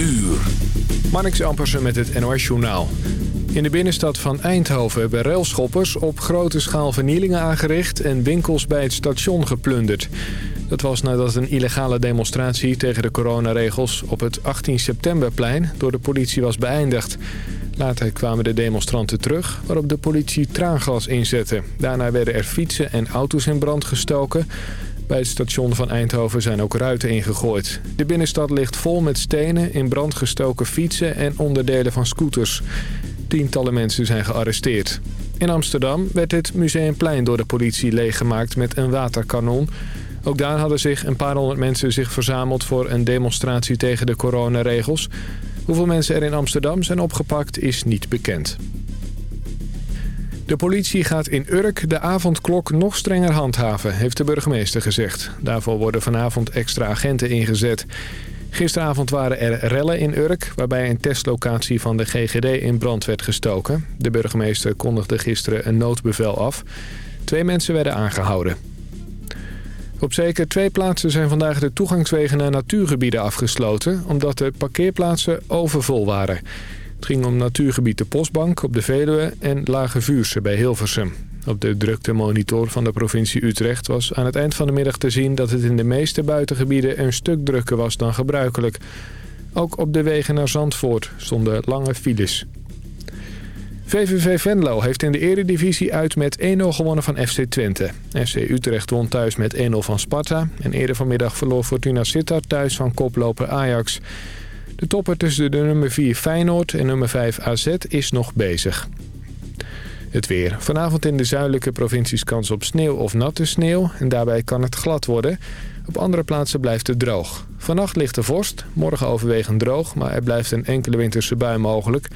uur. Ampersen met het NOS Journaal. In de binnenstad van Eindhoven hebben railschoppers op grote schaal vernielingen aangericht... en winkels bij het station geplunderd. Dat was nadat een illegale demonstratie tegen de coronaregels... op het 18 septemberplein door de politie was beëindigd. Later kwamen de demonstranten terug, waarop de politie traangas inzette. Daarna werden er fietsen en auto's in brand gestoken... Bij het station van Eindhoven zijn ook ruiten ingegooid. De binnenstad ligt vol met stenen, in brand gestoken fietsen en onderdelen van scooters. Tientallen mensen zijn gearresteerd. In Amsterdam werd het Museumplein door de politie leeggemaakt met een waterkanon. Ook daar hadden zich een paar honderd mensen zich verzameld voor een demonstratie tegen de coronaregels. Hoeveel mensen er in Amsterdam zijn opgepakt is niet bekend. De politie gaat in Urk de avondklok nog strenger handhaven, heeft de burgemeester gezegd. Daarvoor worden vanavond extra agenten ingezet. Gisteravond waren er rellen in Urk, waarbij een testlocatie van de GGD in brand werd gestoken. De burgemeester kondigde gisteren een noodbevel af. Twee mensen werden aangehouden. Op zeker twee plaatsen zijn vandaag de toegangswegen naar natuurgebieden afgesloten... omdat de parkeerplaatsen overvol waren. Het ging om natuurgebied de Postbank op de Veluwe en Lage Vuurse bij Hilversum. Op de druktemonitor van de provincie Utrecht was aan het eind van de middag te zien... dat het in de meeste buitengebieden een stuk drukker was dan gebruikelijk. Ook op de wegen naar Zandvoort stonden lange files. VVV Venlo heeft in de eredivisie uit met 1-0 gewonnen van FC Twente. FC Utrecht won thuis met 1-0 van Sparta. En eerder vanmiddag verloor Fortuna Sittard thuis van koploper Ajax. De topper tussen de nummer 4 Feyenoord en nummer 5 AZ is nog bezig. Het weer. Vanavond in de zuidelijke provincies kans op sneeuw of natte sneeuw. En daarbij kan het glad worden. Op andere plaatsen blijft het droog. Vannacht ligt de vorst. Morgen overwegend droog. Maar er blijft een enkele winterse bui mogelijk.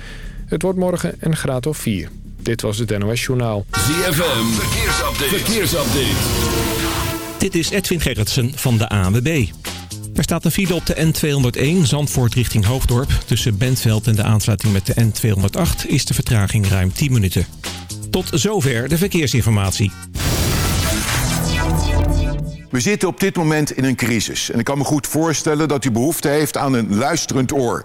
Het wordt morgen een graad of 4. Dit was het NOS Journaal. ZFM. Verkeersupdate. Verkeersupdate. Dit is Edwin Gerritsen van de ANWB. Er staat een file op de N201 Zandvoort richting Hoofddorp. Tussen Bentveld en de aansluiting met de N208 is de vertraging ruim 10 minuten. Tot zover de verkeersinformatie. We zitten op dit moment in een crisis. En ik kan me goed voorstellen dat u behoefte heeft aan een luisterend oor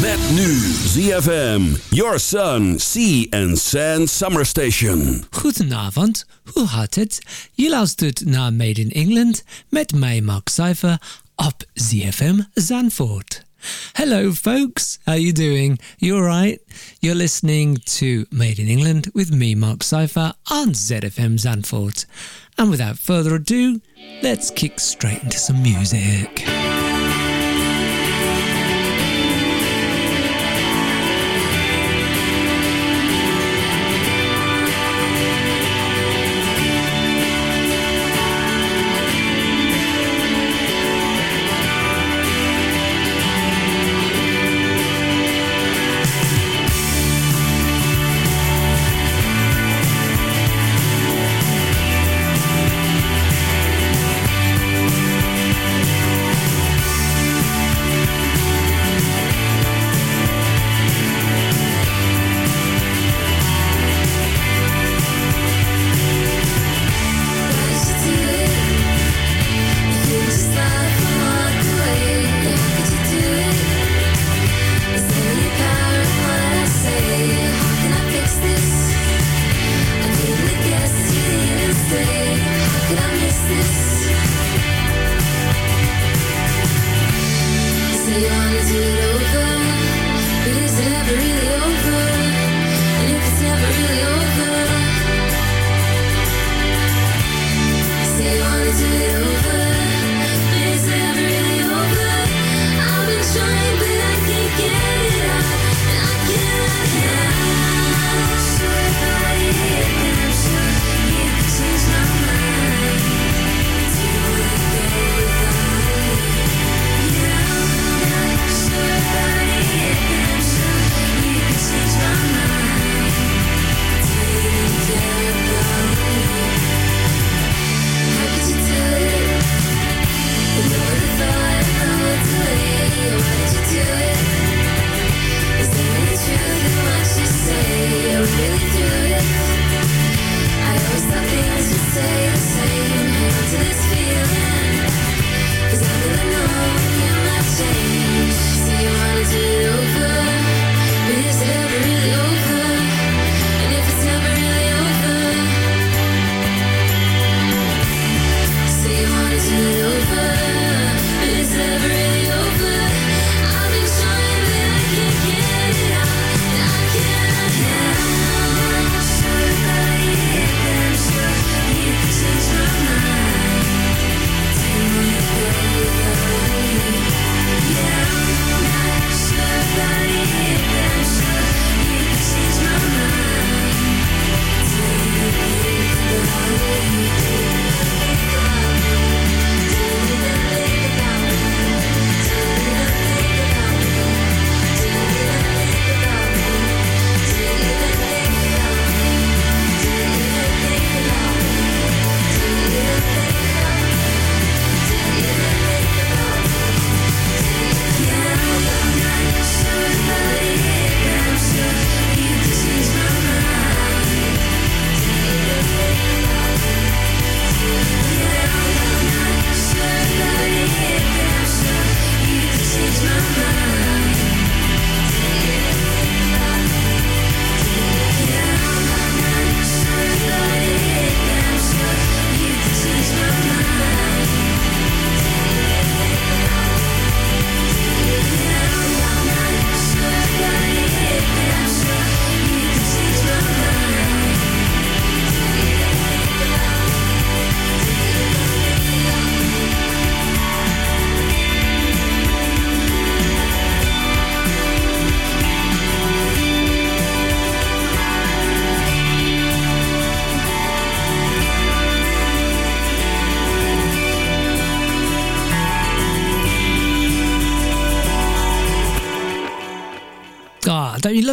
Met nu ZFM, Your Sun, Sea and Sand Summer Station. Goedenavond, hoe gaat het? Je luistert naar Made in England met mij Mark Cypher op ZFM Zandvoort. Hello folks, how you doing? You alright? You're listening to Made in England with me Mark Cypher on ZFM Zandvoort. And without further ado, let's kick straight into some music. is it over?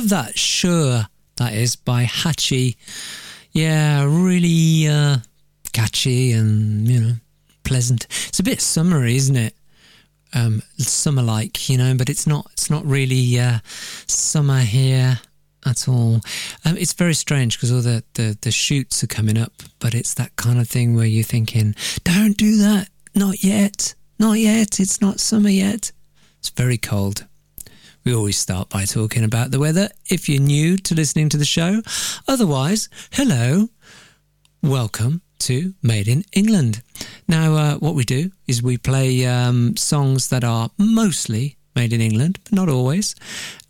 Love that? Sure, that is by Hachi. Yeah, really uh, catchy and, you know, pleasant. It's a bit summery, isn't it? Um, summer like, you know, but it's not. It's not really uh, summer here at all. Um, it's very strange because all the, the the shoots are coming up, but it's that kind of thing where you're thinking, "Don't do that, not yet, not yet. It's not summer yet." It's very cold. We always start by talking about the weather if you're new to listening to the show. Otherwise, hello, welcome to Made in England. Now, uh, what we do is we play um, songs that are mostly made in England, but not always.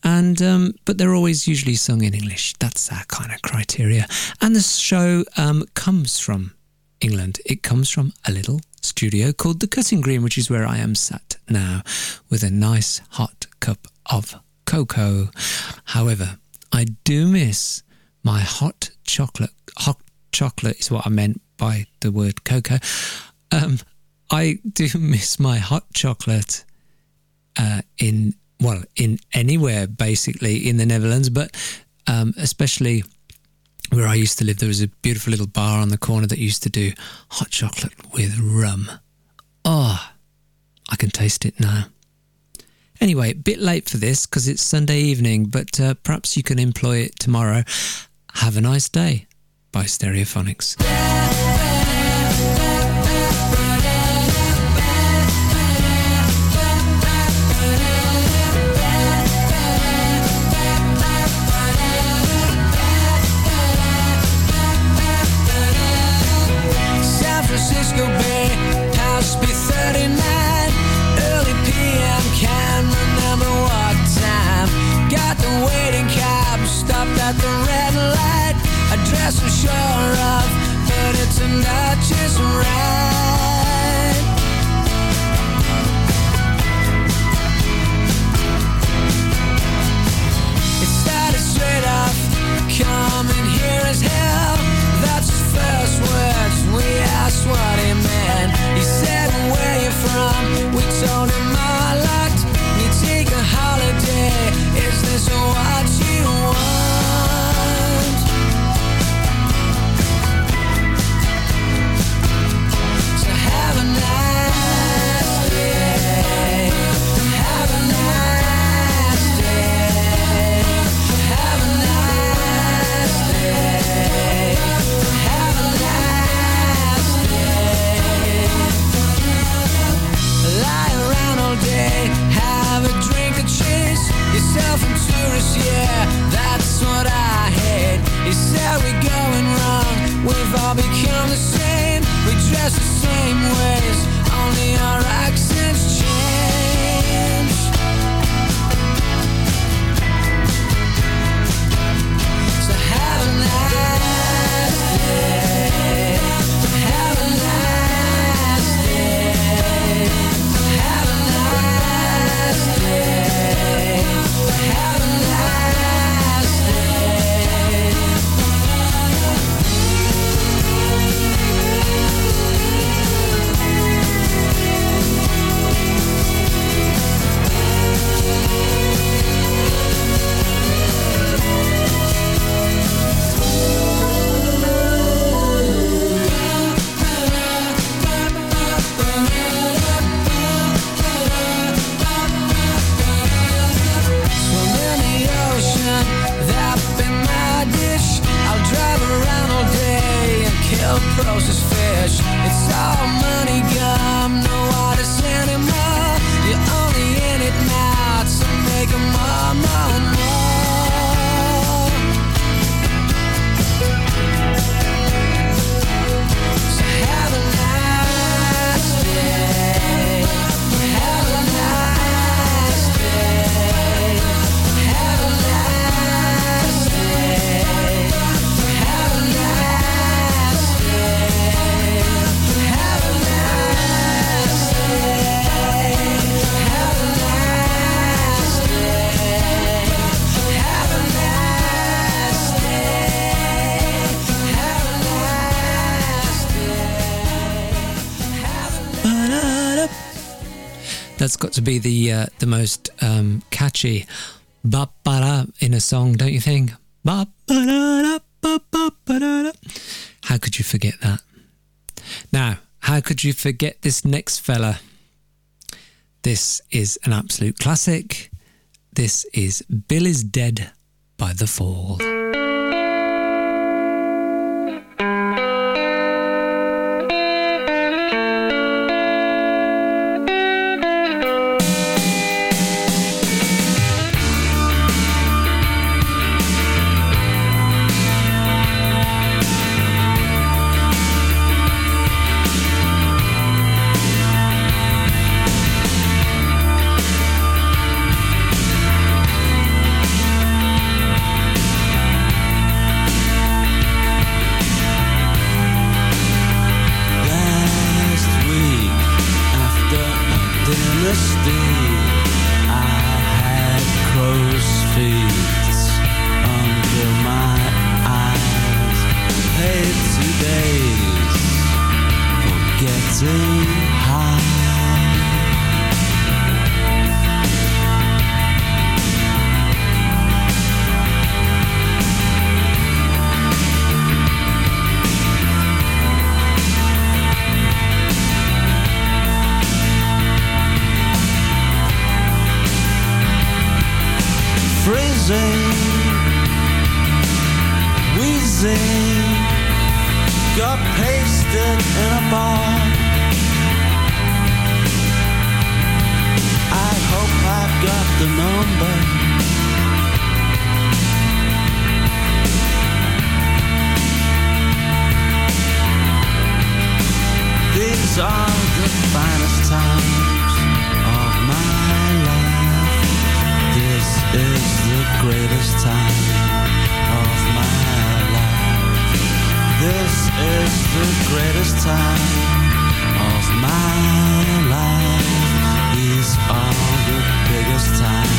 And um, but they're always usually sung in English. That's our kind of criteria. And the show um, comes from England. It comes from a little studio called the Cutting Green, which is where I am sat now, with a nice hot cup of cocoa. However, I do miss my hot chocolate. Hot chocolate is what I meant by the word cocoa. Um, I do miss my hot chocolate uh, in well in anywhere basically in the Netherlands, but um, especially where I used to live, there was a beautiful little bar on the corner that used to do hot chocolate with rum. Oh, I can taste it now. Anyway, bit late for this because it's Sunday evening, but uh, perhaps you can employ it tomorrow. Have a nice day by Stereophonics. I'm sure of, but it's not just right. It started straight off, coming here as hell. That's his first words. We asked That's got to be the uh, the most um, catchy ba ba in a song, don't you think? Ba ba da ba ba da. How could you forget that? Now, how could you forget this next fella? This is an absolute classic. This is Bill is Dead by The Fall. Wheezing, got pasted in a bar. I hope I've got the number. These are the finest times of my life. This is the greatest time This is the greatest time of my life. These are the biggest times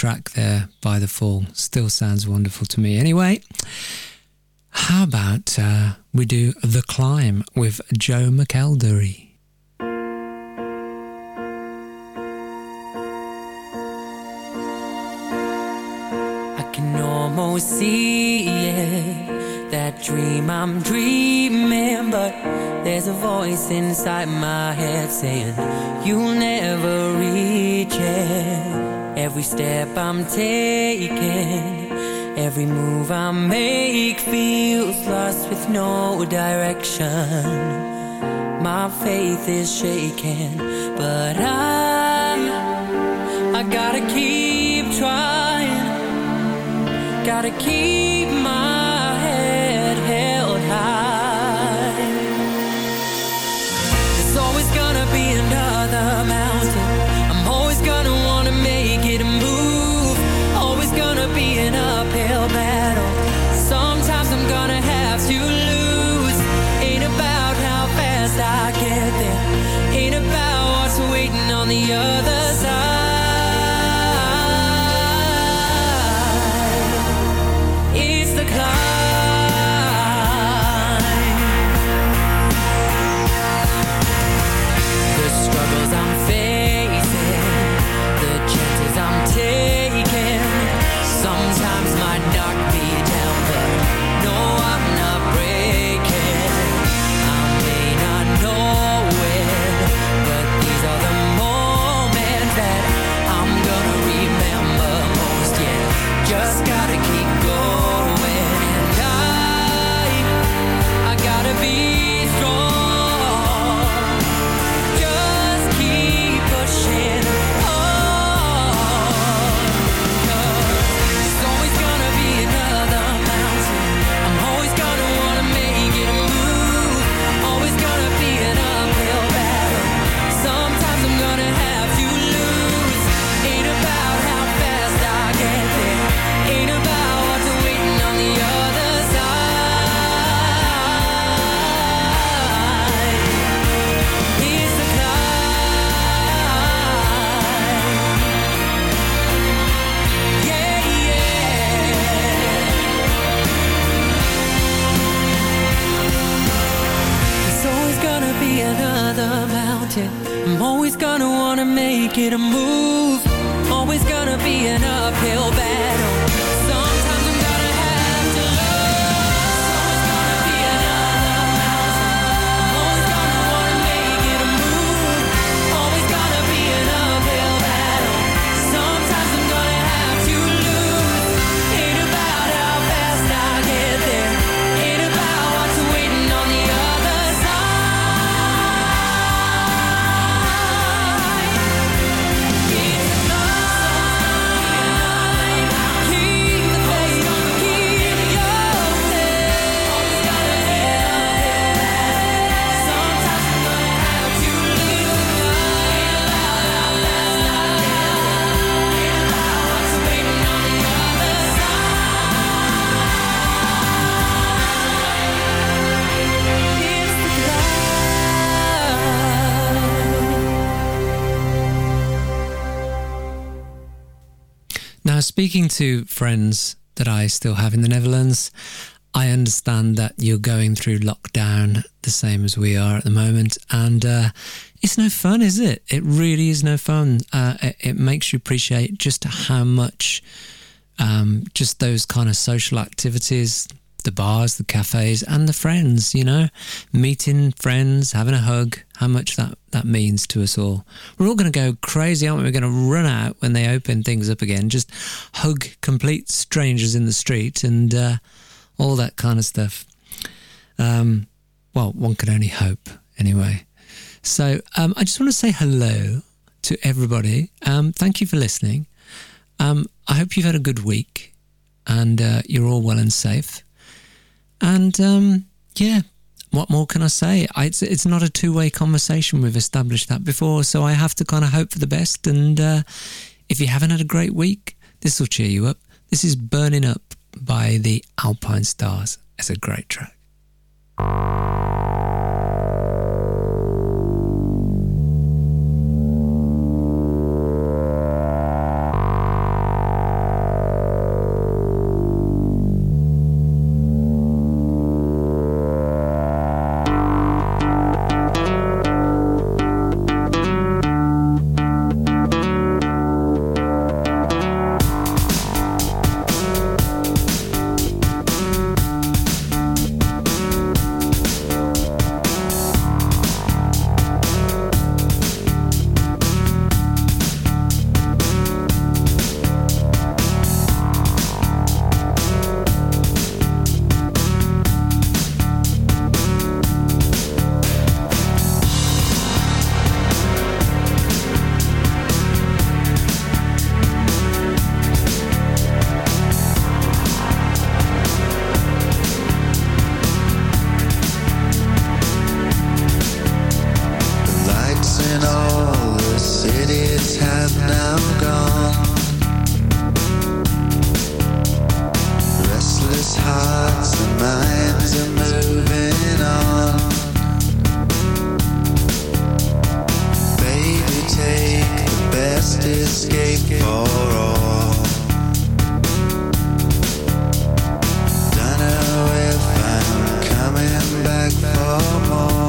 track there by The Fall. Still sounds wonderful to me. Anyway, how about uh, we do The Climb with Joe McElderry? I can almost see it, that dream I'm dreaming, but there's a voice inside my head saying you'll never reach. Every step I'm taking, every move I make feels lost with no direction. My faith is shaking, but I, I gotta keep trying. Gotta keep speaking to friends that I still have in the Netherlands, I understand that you're going through lockdown the same as we are at the moment, and uh, it's no fun, is it? It really is no fun. Uh, it, it makes you appreciate just how much um, just those kind of social activities, the bars, the cafes, and the friends, you know, meeting friends, having a hug, how much that, that means to us all. We're all going to go crazy, aren't we? We're going to run out when they open things up again, just hug complete strangers in the street and uh, all that kind of stuff. Um, well, one can only hope, anyway. So um, I just want to say hello to everybody. Um, thank you for listening. Um, I hope you've had a good week and uh, you're all well and safe. And um, yeah, what more can I say? I, it's, it's not a two way conversation. We've established that before. So I have to kind of hope for the best. And uh, if you haven't had a great week, this will cheer you up. This is Burning Up by the Alpinestars. It's a great track. Restless hearts and minds are moving on. Baby, take the best escape for all. Don't know if I'm coming back for more.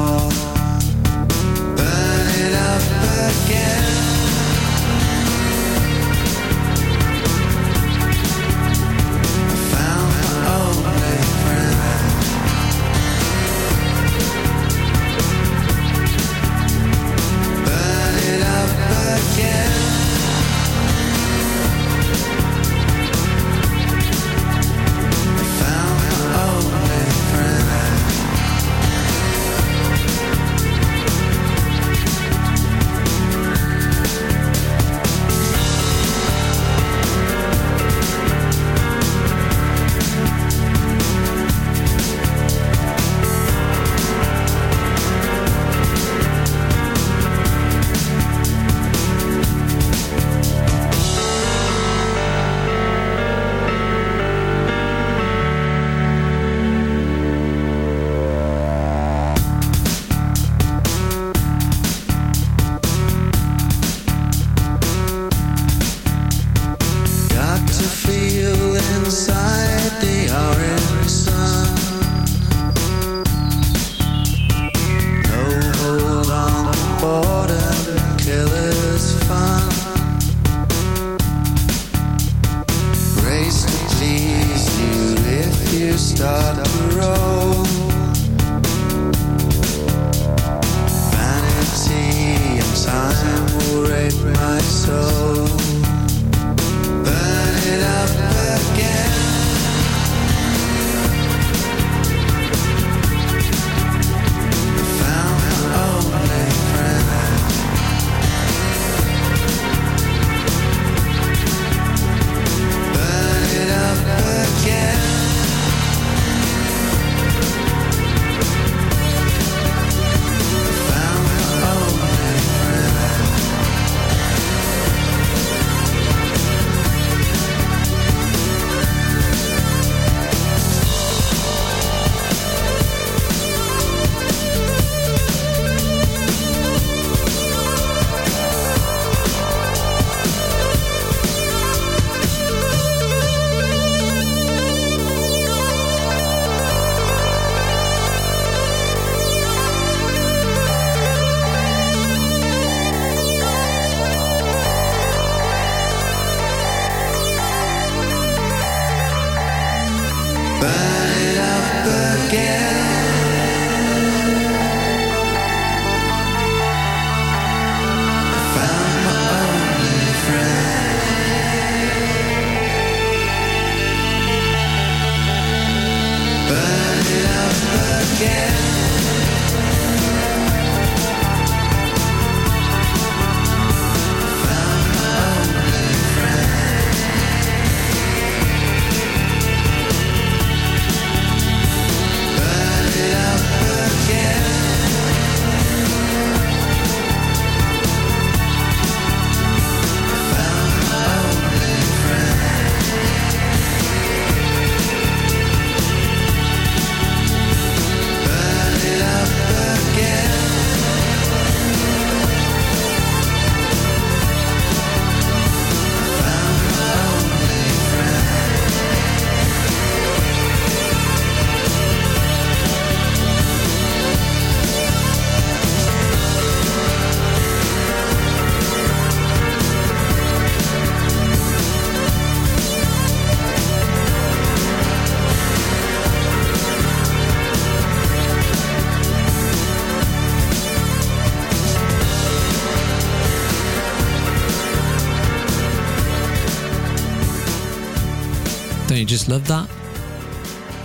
Love that.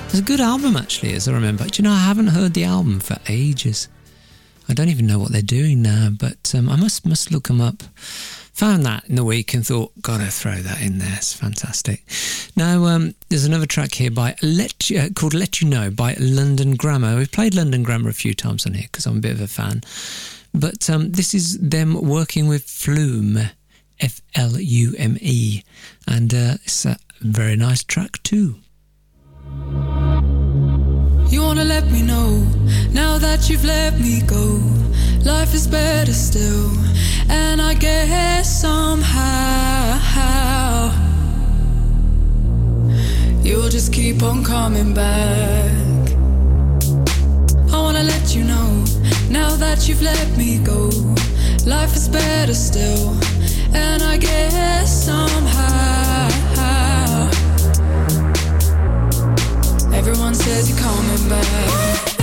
It's a good album, actually, as I remember. Do you know, I haven't heard the album for ages. I don't even know what they're doing now, but um, I must must look them up. Found that in the week and thought, gotta throw that in there. It's fantastic. Now, um, there's another track here by Let you, uh, called "Let You Know" by London Grammar. We've played London Grammar a few times on here because I'm a bit of a fan, but um, this is them working with Flume, F L U M E, and uh, it's uh, very nice track too. You wanna let me know now that you've let me go. Life is better still, and I guess somehow you'll just keep on coming back. I wanna let you know now that you've let me go. Life is better still, and I guess somehow. Everyone says you're coming back.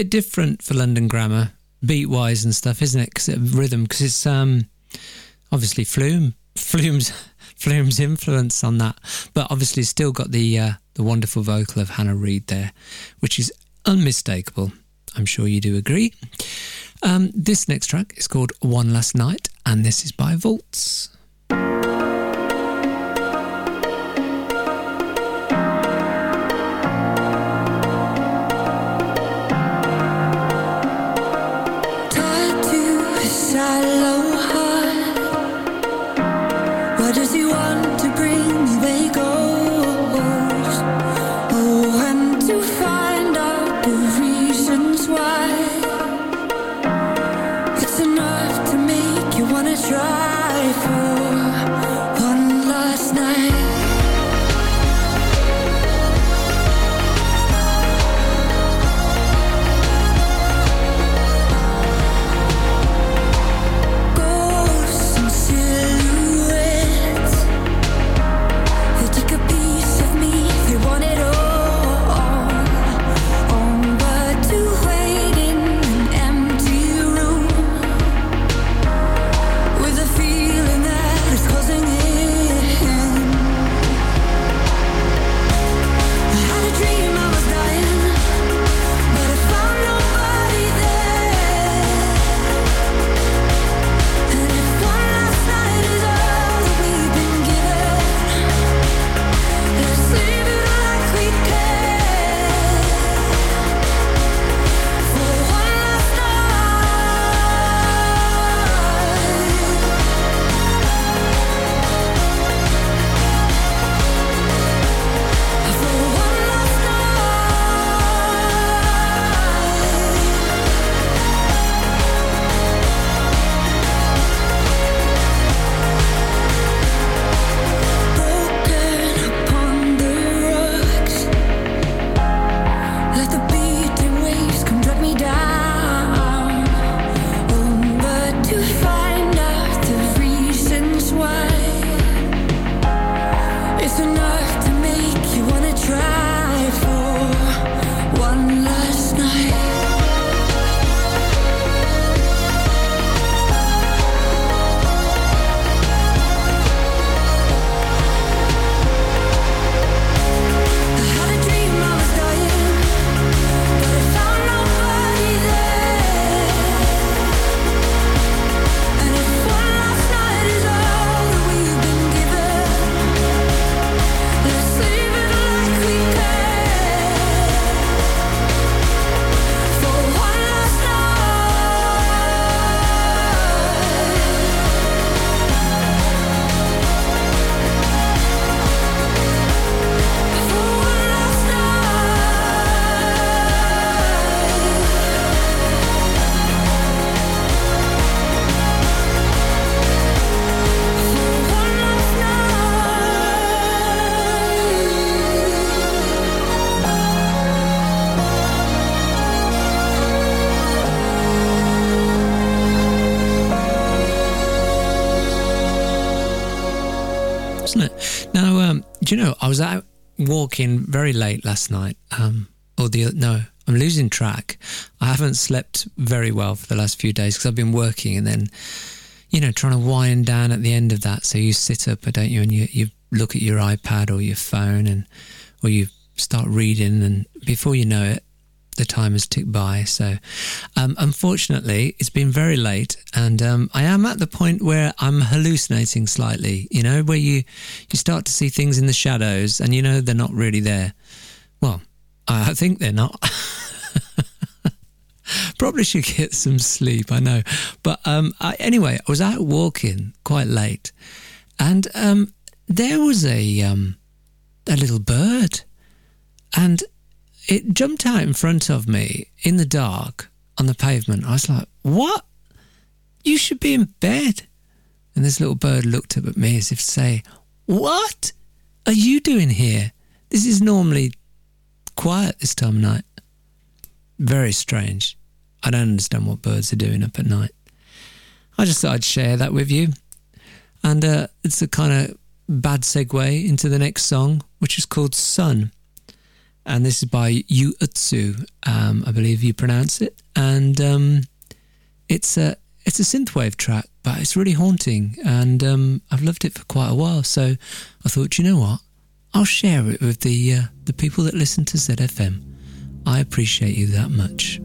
bit different for London Grammar, beat wise and stuff, isn't it? Because rhythm, because it's um, obviously Flume, Flume's Flume's influence on that, but obviously still got the uh, the wonderful vocal of Hannah Reid there, which is unmistakable. I'm sure you do agree. Um, this next track is called One Last Night, and this is by Vaults. Was out walking very late last night. Um, or the no, I'm losing track. I haven't slept very well for the last few days because I've been working and then, you know, trying to wind down at the end of that. So you sit up, don't you, and you you look at your iPad or your phone and or you start reading, and before you know it, the time has ticked by. So, um, unfortunately, it's been very late, and um, I am at the point where I'm hallucinating slightly. You know, where you you start to see things in the shadows, and you know they're not really there. Well, I think they're not. Probably should get some sleep. I know, but um, I, anyway, I was out walking quite late, and um, there was a um, a little bird, and it jumped out in front of me in the dark on the pavement. I was like, "What? You should be in bed." And this little bird looked up at me as if to say, "What are you doing here? This is normally quiet this time of night." Very strange. I don't understand what birds are doing up at night. I just thought I'd share that with you. And uh, it's a kind of bad segue into the next song, which is called Sun. And this is by Yu Utsu, um, I believe you pronounce it. And um, it's a it's a synthwave track, but it's really haunting. And um, I've loved it for quite a while. So I thought, you know what? I'll share it with the uh, the people that listen to ZFM. I appreciate you that much.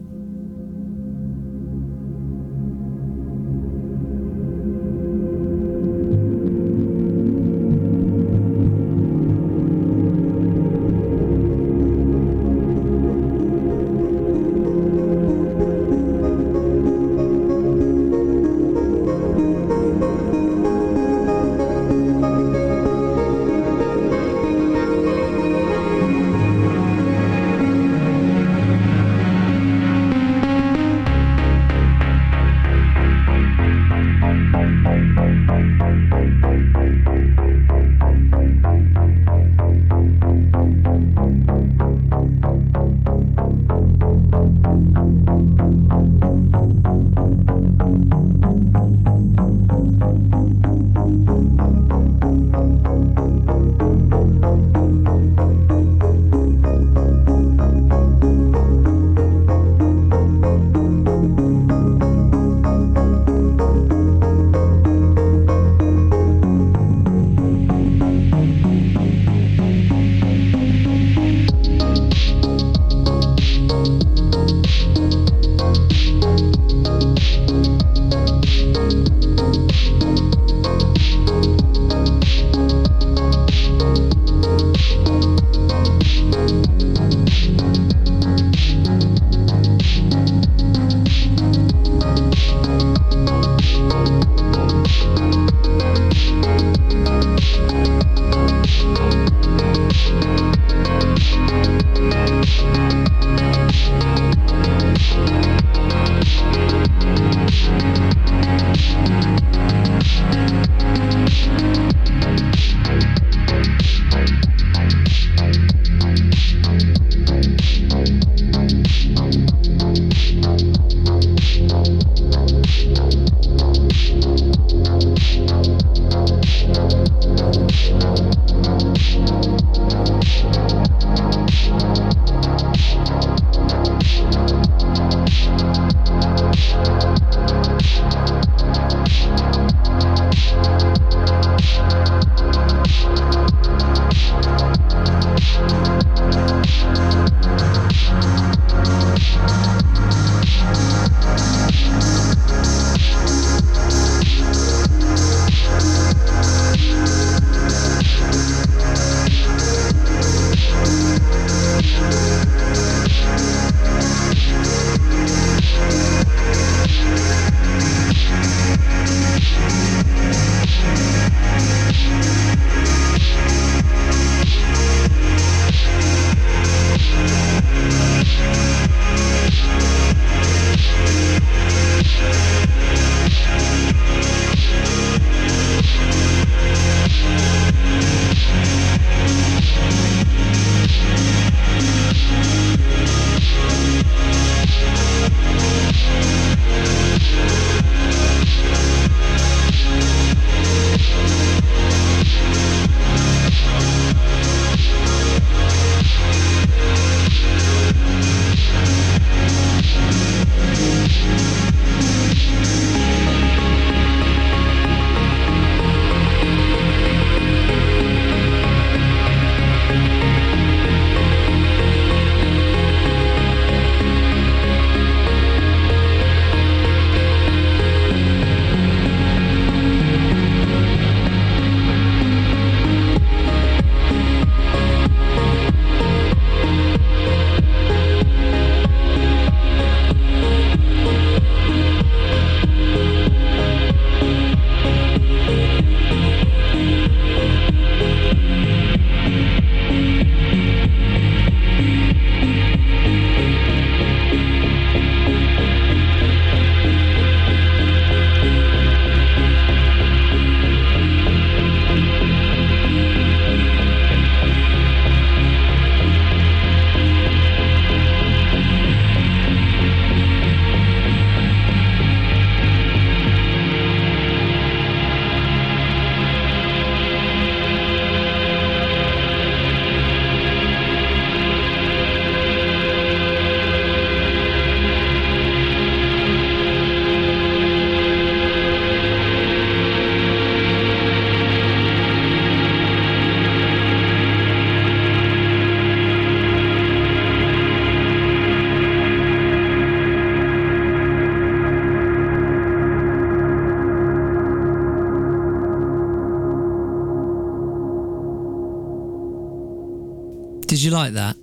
Like that?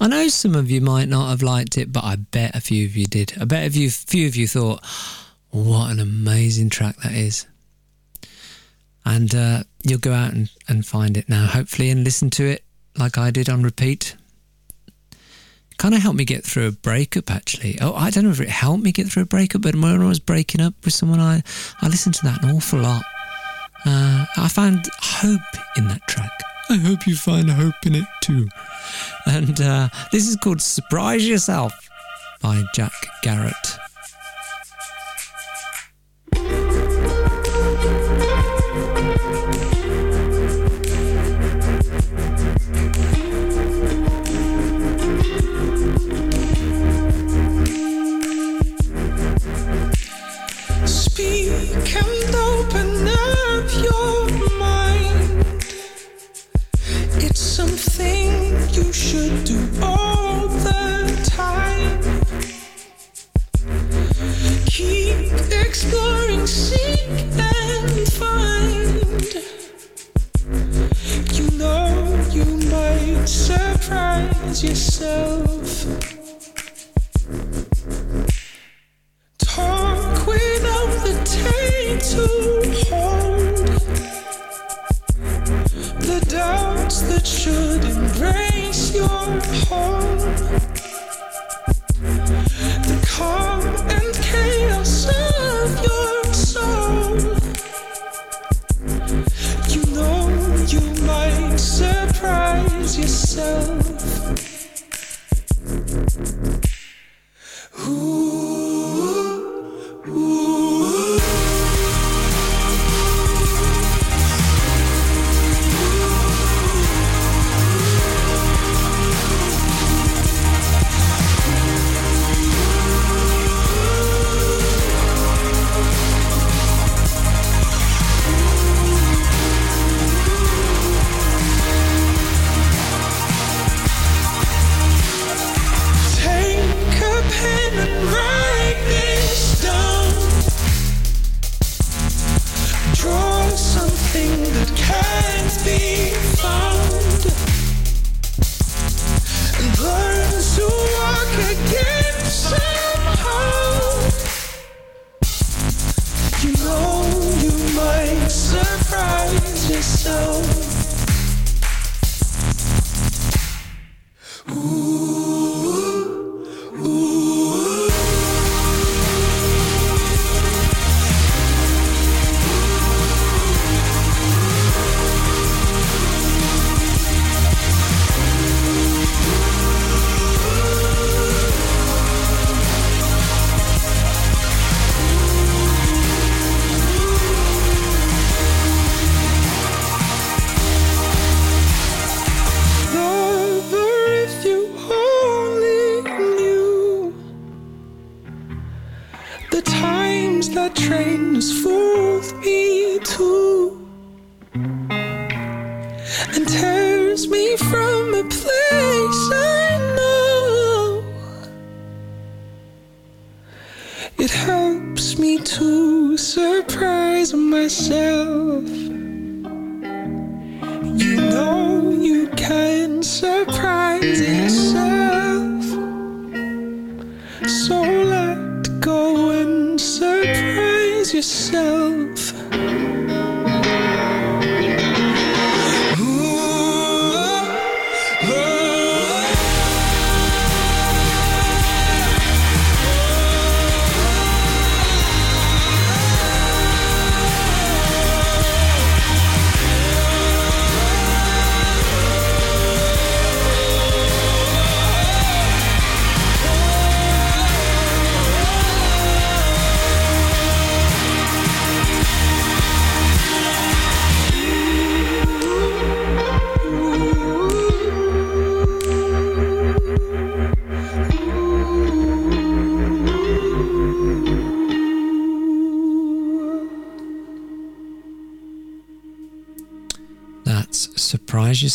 I know some of you might not have liked it, but I bet a few of you did. I bet a few, few of you thought, what an amazing track that is. And uh, you'll go out and, and find it now, hopefully, and listen to it like I did on repeat. Kind of helped me get through a breakup, actually. Oh, I don't know if it helped me get through a breakup, but when I was breaking up with someone, I, I listened to that an awful lot. Uh, I found hope in that track. I hope you find hope in it too. And uh, this is called Surprise Yourself by Jack Garratt. That should embrace your home. Yourself.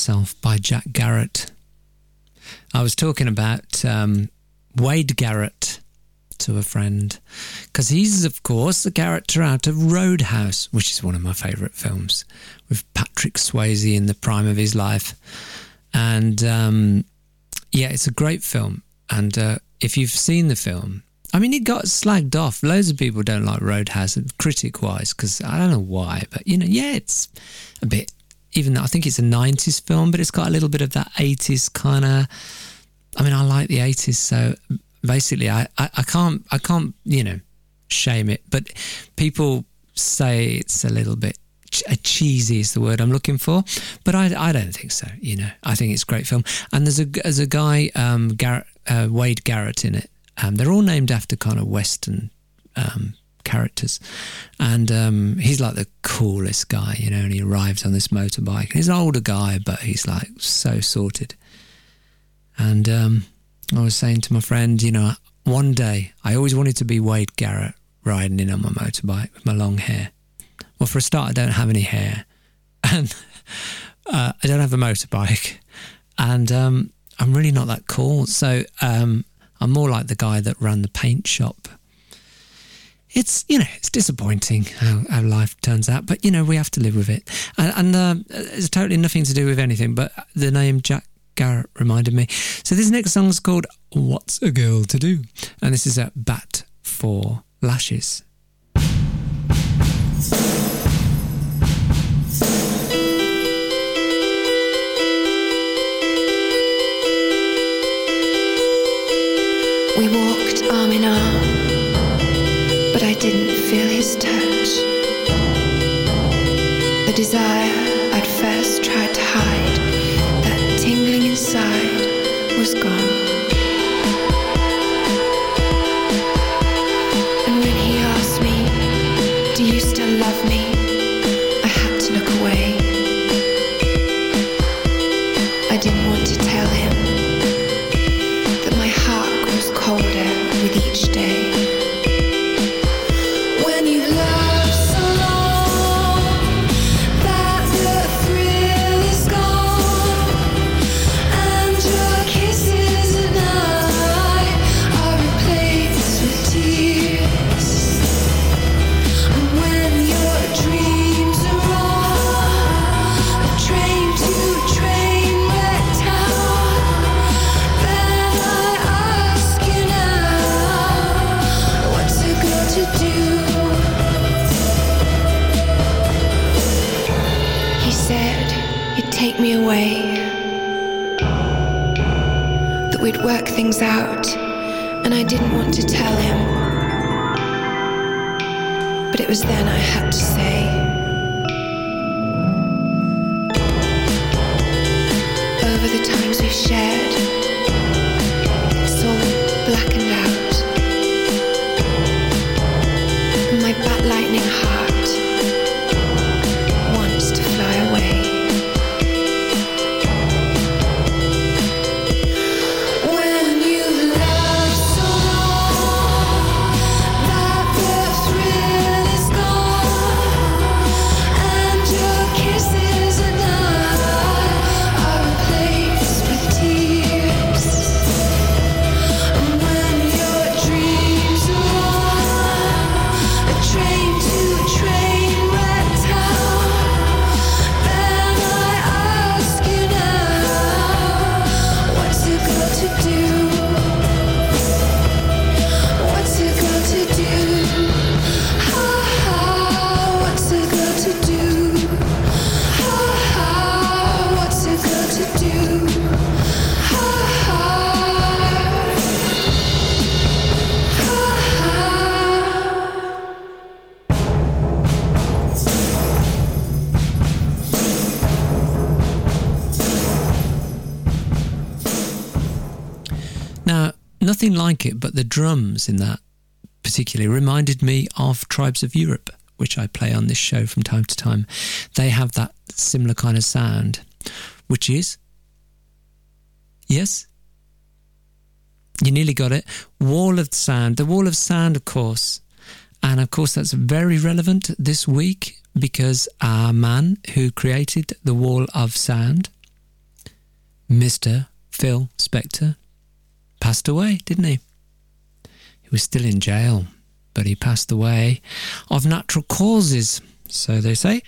Yourself by Jack Garratt. I was talking about um, Wade Garrett to a friend because he's, of course, the character out of Roadhouse, which is one of my favourite films with Patrick Swayze in the prime of his life. And um, yeah, it's a great film. And uh, if you've seen the film, I mean, it got slagged off. Loads of people don't like Roadhouse, critic wise, because I don't know why, but you know, yeah, it's a bit. Even though I think it's a '90s film, but it's got a little bit of that '80s kind of. I mean, I like the '80s, so basically, I, I, I can't, I can't, you know, shame it. But people say it's a little bit uh, cheesy is the word I'm looking for, but I, I don't think so. You know, I think it's a great film. And there's a there's a guy um, Garrett, uh, Wade Garrett in it. Um, they're all named after kind of Western um, characters, and um, he's like the coolest guy, you know. And he arrives on this motorbike. He's an older guy, but he's like so sorted. And um, I was saying to my friend, you know, one day I always wanted to be Wade Garrett riding in on my motorbike with my long hair. Well, for a start, I don't have any hair, and uh, I don't have a motorbike, and um, I'm really not that cool. So um, I'm more like the guy that ran the paint shop. It's you know it's disappointing how, how life turns out, but you know we have to live with it, and, and uh, it's totally nothing to do with anything. But the name Jack Garratt reminded me. So this next song's called "What's a Girl to Do," and this is a Bat for Lashes. We walked arm in arm, but I didn't feel his touch. The desire things out, and I didn't want to tell him. But it was then I had to say. Nothing like it, but the drums in that particularly reminded me of Tribes of Europe, which I play on this show from time to time. They have that similar kind of sound, which is. Yes? You nearly got it. Wall of Sound. The Wall of Sound, of course. And of course, that's very relevant this week because our man who created the Wall of Sound, Mr. Phil Spector, passed away, didn't he? He was still in jail, but he passed away of natural causes, so they say.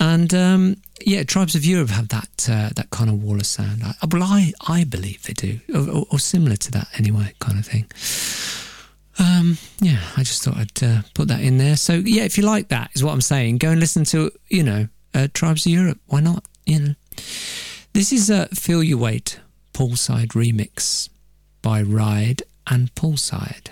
And um, yeah, Tribes of Europe have that uh, that kind of wall of sound. I, well, I, I believe they do, or, or, or similar to that anyway, kind of thing. Um, yeah, I just thought I'd uh, put that in there. So yeah, if you like that, is what I'm saying. Go and listen to you know uh, Tribes of Europe. Why not? You know, this is a Feel Your Weight Poolside remix by Ride and Poolside.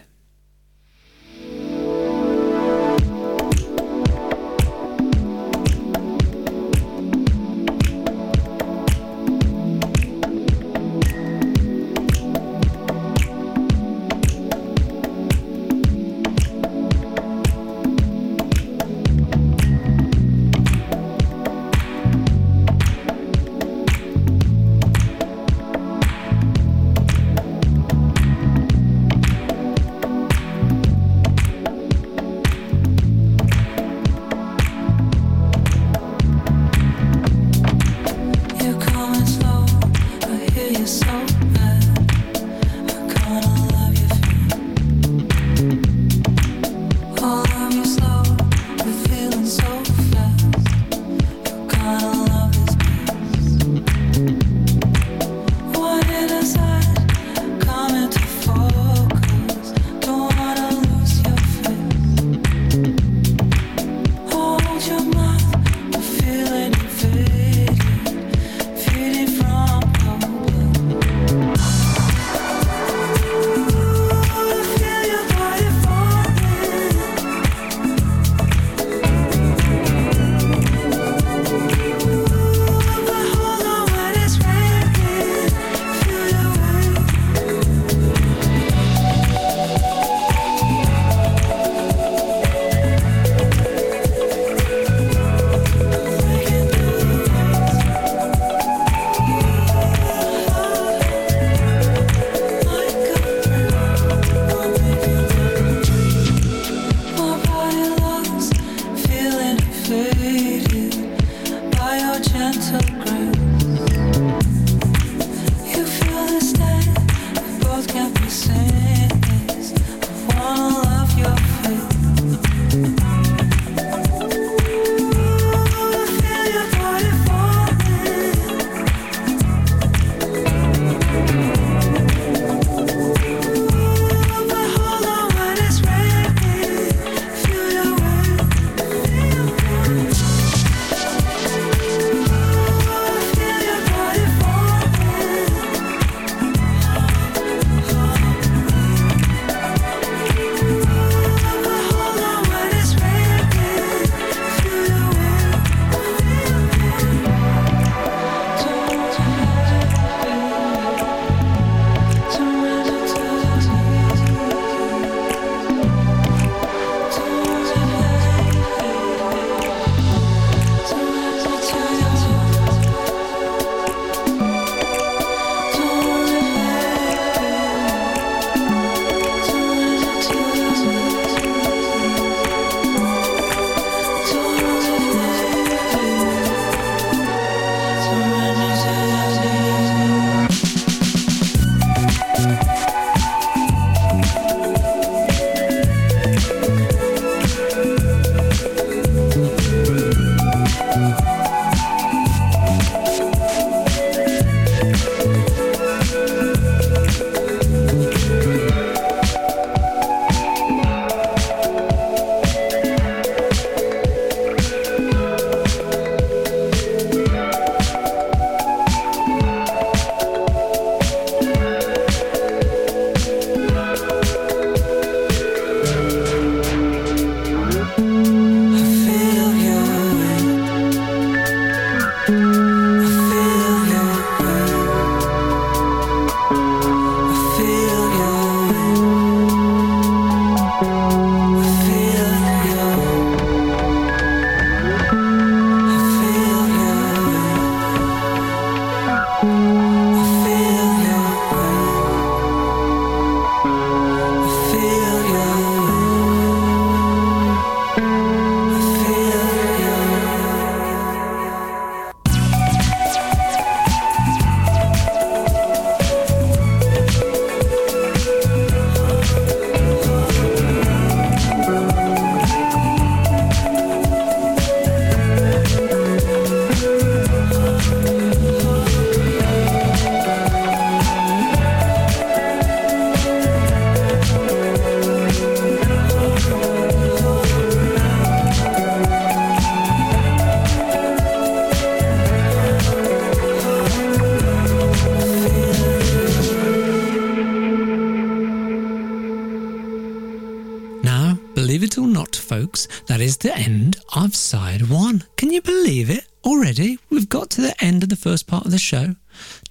The end of side one. Can you believe it? Already, we've got to the end of the first part of the show,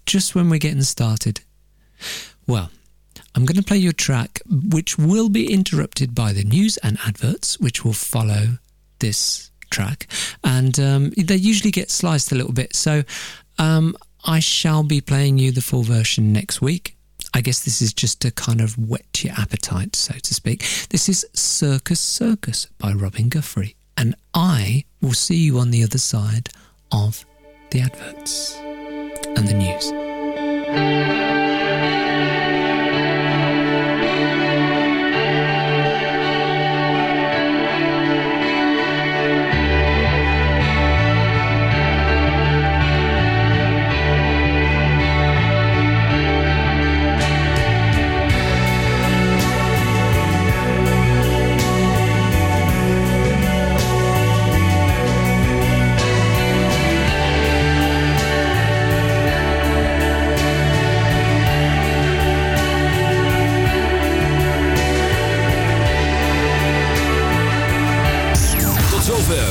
just when we're getting started. Well, I'm going to play you a track which will be interrupted by the news and adverts, which will follow this track. And um, they usually get sliced a little bit. So um, I shall be playing you the full version next week. I guess this is just to kind of whet your appetite, so to speak. This is Circus Circus by Robin Guthrie. And I will see you on the other side of the adverts and the news.